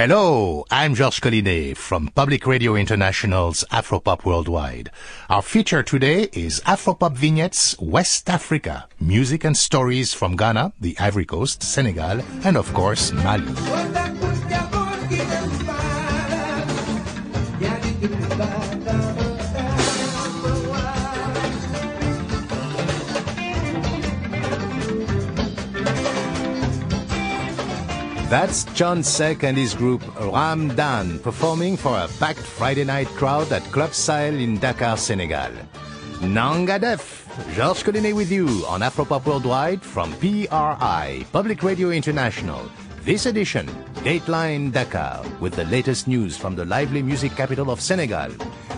Hello, I'm Georges Collinet from Public Radio International's Afropop Worldwide. Our feature today is Afropop Vignettes West Africa, music and stories from Ghana, the Ivory Coast, Senegal, and of course Mali. That's Thione Seck and his group Raam Daan performing for a packed Friday night crowd at Club Sahel in Dakar, Senegal. Nangadef, Georges Collinet with you on Afropop Worldwide from PRI, Public Radio International. This edition, Dateline Dakar, with the latest news from the lively music capital of Senegal.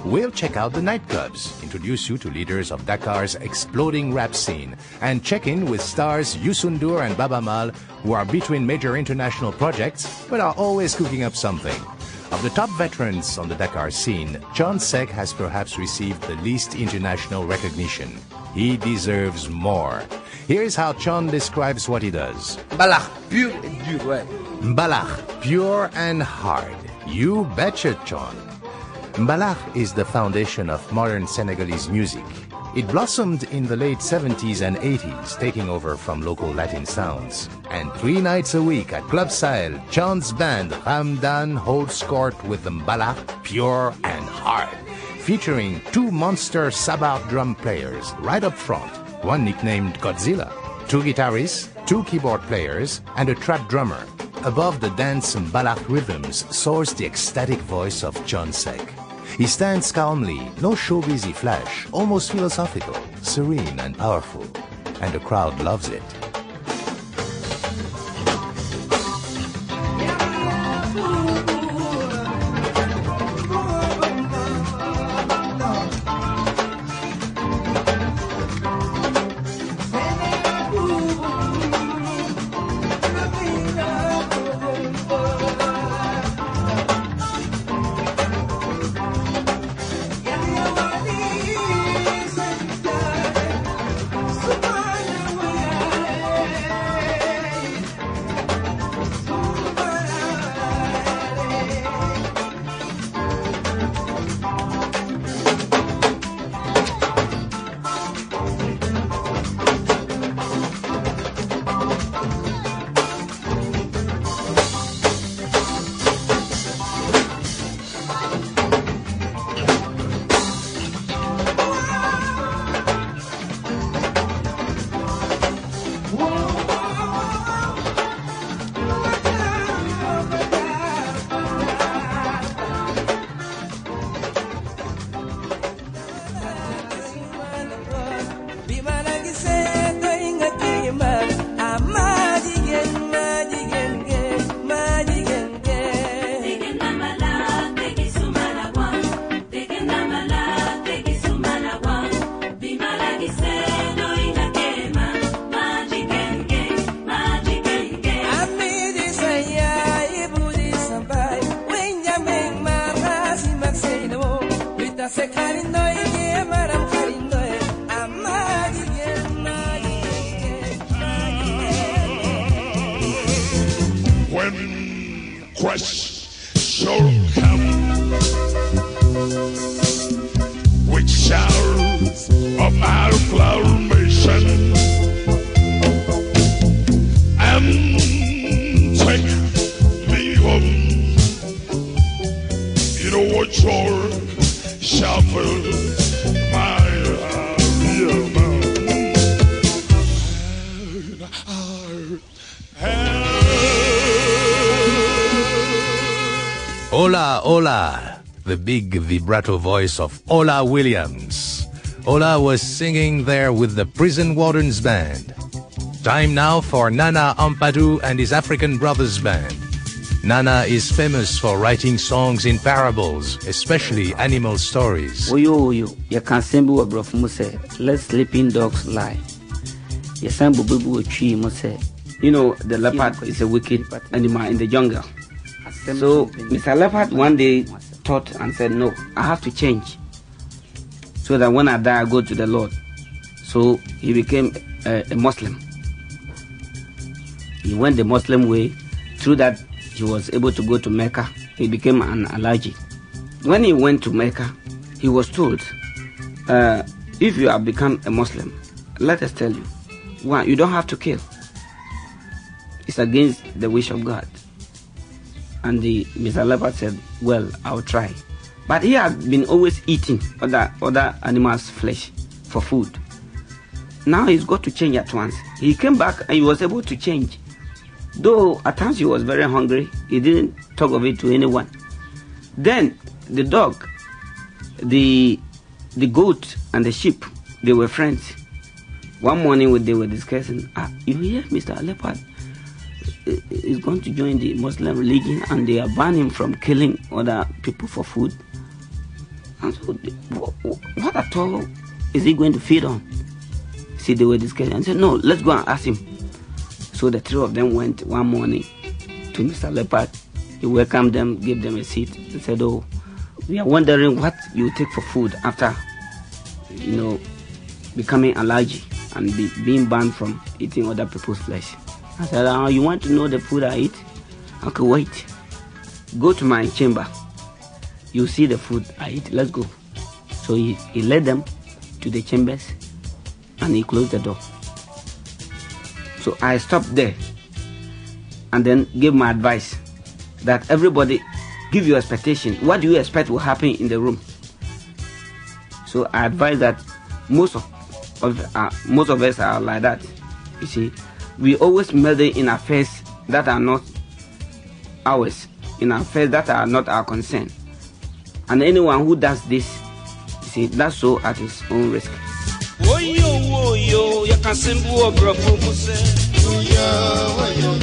We'll check out the nightclubs, introduce you to leaders of Dakar's exploding rap scene, and check in with stars Youssou N'Dour and Baaba Maal, who are between major international projects, but are always cooking up something. Of the top veterans on the Dakar scene, Thione Seck has perhaps received the least international recognition. He deserves more. Here's how Thione describes what he does. Balak, pur et dur, ouais. Mbalax, pure and hard. You betcha, Thione. Mbalax is the foundation of modern Senegalese music. It blossomed in the late 70s and 80s, taking over from local Latin sounds. And three nights a week at Club Sahel, Thione's band Raam Daan holds court with the Mbalax, pure and hard, featuring two monster sabar drum players right up front, one nicknamed Godzilla, two guitarists, two keyboard players, and a trap drummer. Above the dance Mbalax rhythms soars the ecstatic voice of Thione Seck. He stands calmly, no showbizy flash, almost philosophical, serene and powerful, and the crowd loves it. When question comes with showers of acclamation Ola Ola, the big vibrato voice of Ola Williams. Ola was singing there with the Prison Wardens Band. Time now for Nana Ampadu and his African Brothers Band. Nana is famous for writing songs in parables, especially animal stories. Oyo oyo, yɛka asɛm bi wɔ borɔfo mu sɛ let sleeping dogs lie. Yɛsan bɔ bi wɔ twi mu sɛ You know, the leopard is a wicked animal in the jungle. So, Mr. Leopard one day thought and said, No, I have to change. So that when I die, I go to the Lord. So he became a, a Muslim. He went the Muslim way. Through that he was able to go to Mecca. He became an Alhaji. When he went to Mecca, he was told, uh, if you have become a Muslim, let us tell you, one, you don't have to kill. It's against the wish of God. And the Mr. Leopard said, well, I'll try. But he had been always eating other, other animals' flesh for food. Now he's got to change at once. He came back and he was able to change. Though at times he was very hungry, he didn't talk of it to anyone. Then the dog, the the goat and the sheep, they were friends. One morning when they were discussing, ah, you hear Mr. Leopard is going to join the Muslim religion and they are banning from killing other people for food. And so, what, at all is he going to feed on? See, they were discussing and said, no, let's go and ask him. So the three of them went one morning to Mr. Leopard. He welcomed them, gave them a seat, and said, Oh, we are wondering what you take for food after, you know, becoming allergic and be, being banned from eating other people's flesh. I said, oh, You want to know the food I eat? Okay, wait. Go to my chamber. You see the food I eat. Let's go. So he, he led them to the chambers and he closed the door. So I stopped there and then gave my advice that everybody give your expectation. What do you expect will happen in the room? So I advise that most of, of uh, most of us are like that. You see, we always meddle in affairs that are not ours, in affairs that are not our concern. And anyone who does this, see, that's so at his own risk.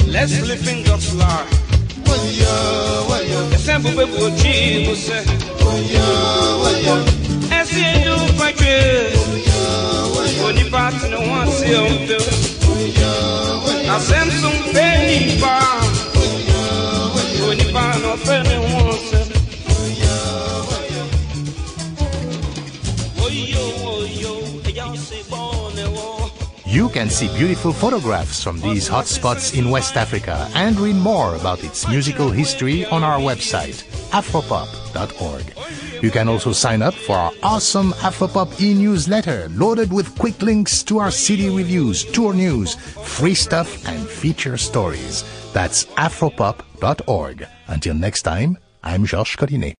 Let's live in God's life. You can see beautiful photographs from these hotspots in West Africa and read more about its musical history on our website, afropop.org. You can also sign up for our awesome Afropop e-newsletter loaded with quick links to our city reviews, tour news, free stuff, and feature stories. That's afropop.org. Until next time, I'm Georges Collinet.